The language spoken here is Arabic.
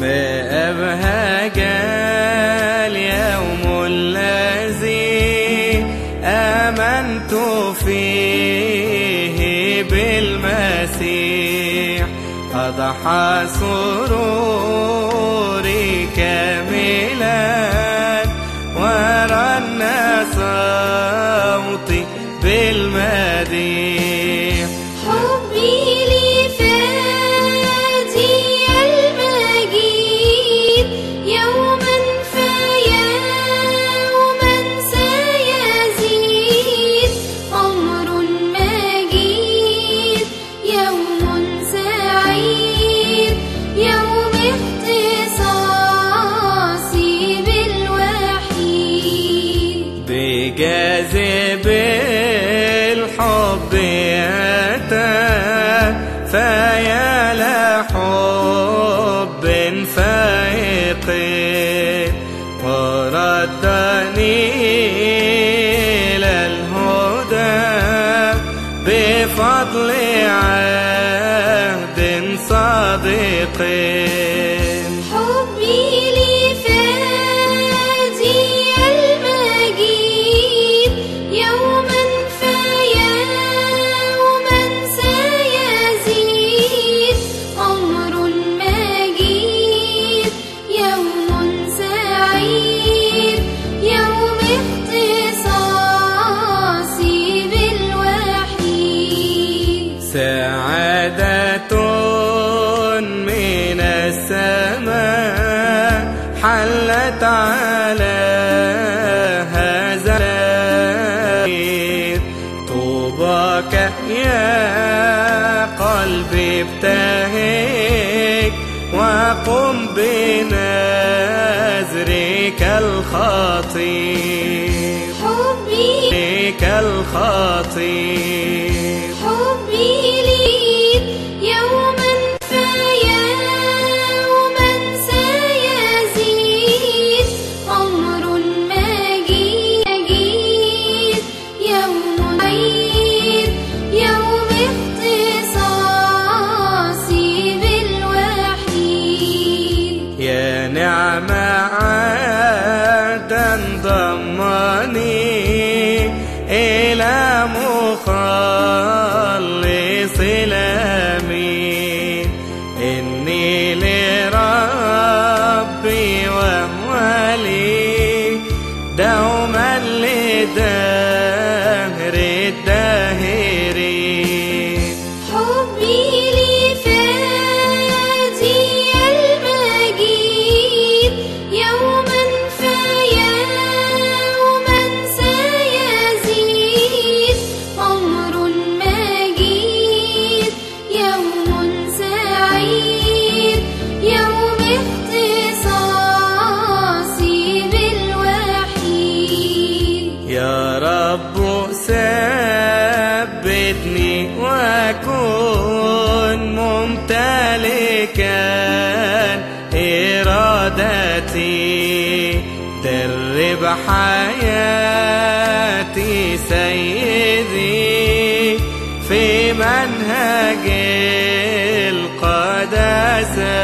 بأبهج اليوم الذي آمنت فيه بالمسيح أضحى سروري كاملاً حبي أتى فيا لحب فيقي وردني إلى الهدى بفضل عهد صديقي وتعالى هذا طوبك يا قلبي ابتهيك وقم بنذرك الخطير. حبي. الخطير. ضمني إلى مخلص لنا وأكون ممتلكا إرادتي درب حياتي سيدي في منهج القداسة.